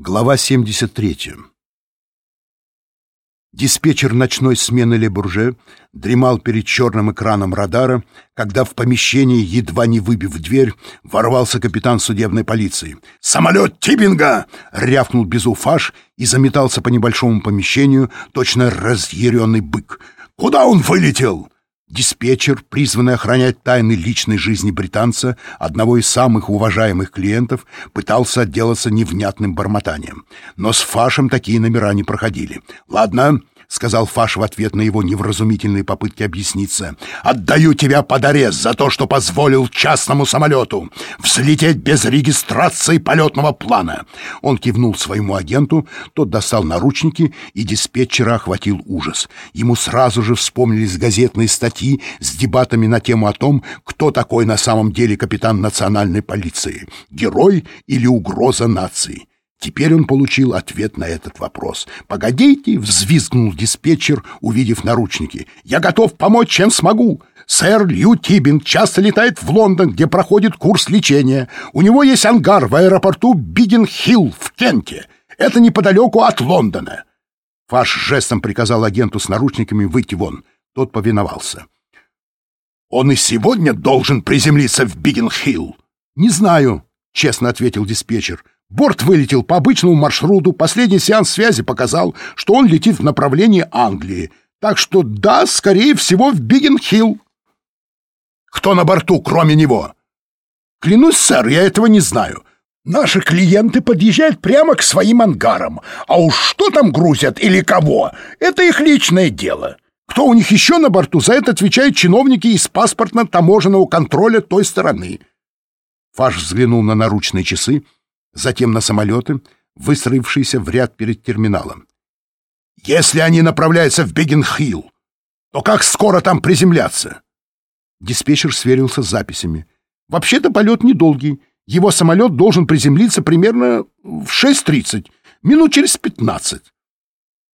Глава 73. Диспетчер ночной смены Лебурже дремал перед черным экраном радара, когда в помещении, едва не выбив дверь, ворвался капитан судебной полиции. «Самолет Тибинга!» — рявкнул Безуфаш и заметался по небольшому помещению, точно разъяренный бык. «Куда он вылетел?» Диспетчер, призванный охранять тайны личной жизни британца, одного из самых уважаемых клиентов, пытался отделаться невнятным бормотанием. Но с Фашем такие номера не проходили. «Ладно, — сказал Фаш в ответ на его невразумительные попытки объясниться. «Отдаю тебя под арест за то, что позволил частному самолету взлететь без регистрации полетного плана». Он кивнул своему агенту, тот достал наручники, и диспетчера охватил ужас. Ему сразу же вспомнились газетные статьи с дебатами на тему о том, кто такой на самом деле капитан национальной полиции — герой или угроза нации. Теперь он получил ответ на этот вопрос. «Погодите!» — взвизгнул диспетчер, увидев наручники. «Я готов помочь, чем смогу!» Сэр Лью Тибин часто летает в Лондон, где проходит курс лечения. У него есть ангар в аэропорту Биден-Хилл в Кенте. Это неподалеку от Лондона. Фаш жестом приказал агенту с наручниками выйти вон. Тот повиновался. «Он и сегодня должен приземлиться в Биден-Хилл?» «Не знаю», — честно ответил диспетчер. Борт вылетел по обычному маршруту. Последний сеанс связи показал, что он летит в направлении Англии. Так что да, скорее всего, в Биггин-Хилл. Кто на борту, кроме него? Клянусь, сэр, я этого не знаю. Наши клиенты подъезжают прямо к своим ангарам. А уж что там грузят или кого, это их личное дело. Кто у них еще на борту, за это отвечают чиновники из паспортно-таможенного контроля той стороны. Фаш взглянул на наручные часы, затем на самолеты, выстроившиеся в ряд перед терминалом. «Если они направляются в Бегенхилл, то как скоро там приземляться?» Диспетчер сверился с записями. «Вообще-то полет недолгий. Его самолет должен приземлиться примерно в 6.30, минут через 15».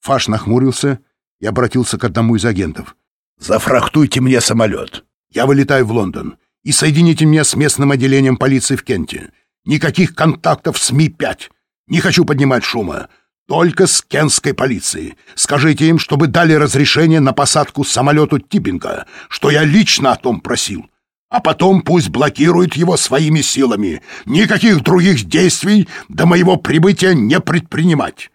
Фаш нахмурился и обратился к одному из агентов. «Зафрахтуйте мне самолет. Я вылетаю в Лондон. И соедините меня с местным отделением полиции в Кенте. Никаких контактов с Ми-5. Не хочу поднимать шума. Только с кенской полицией. Скажите им, чтобы дали разрешение на посадку самолету Тибинга, что я лично о том просил. А потом пусть блокируют его своими силами. Никаких других действий до моего прибытия не предпринимать.